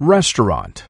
Restaurant.